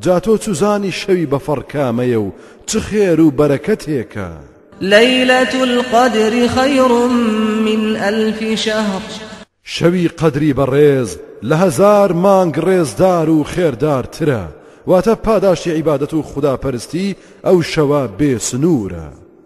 جا تۆ چوزانی شەوی بەفەڕ کامەیە و چ خێر و بەرەکەتێکە؟ لەیلە القەدر خەیر من ئەلف شەهڕ شەوی قەدری بەڕێز لە هەزار مانگ ڕێزدار و خێردارترە، واتە پاداشتی عیبادەت و خودا پەرستی ئەو شەوە بێ سنوورە.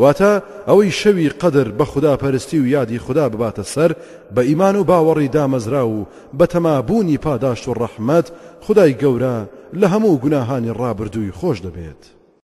واتە، ئەوەی شەوی قەدر بە خوداپەرستی و یادی خودا بباتە سەر، بە ئیمان و باوەڕی دامەزراو و بە تەما بوونی پاداشت و ڕەحمەت، خودای گەورە لە هەموو گوناهانی ڕابردووی خۆش دەبێت.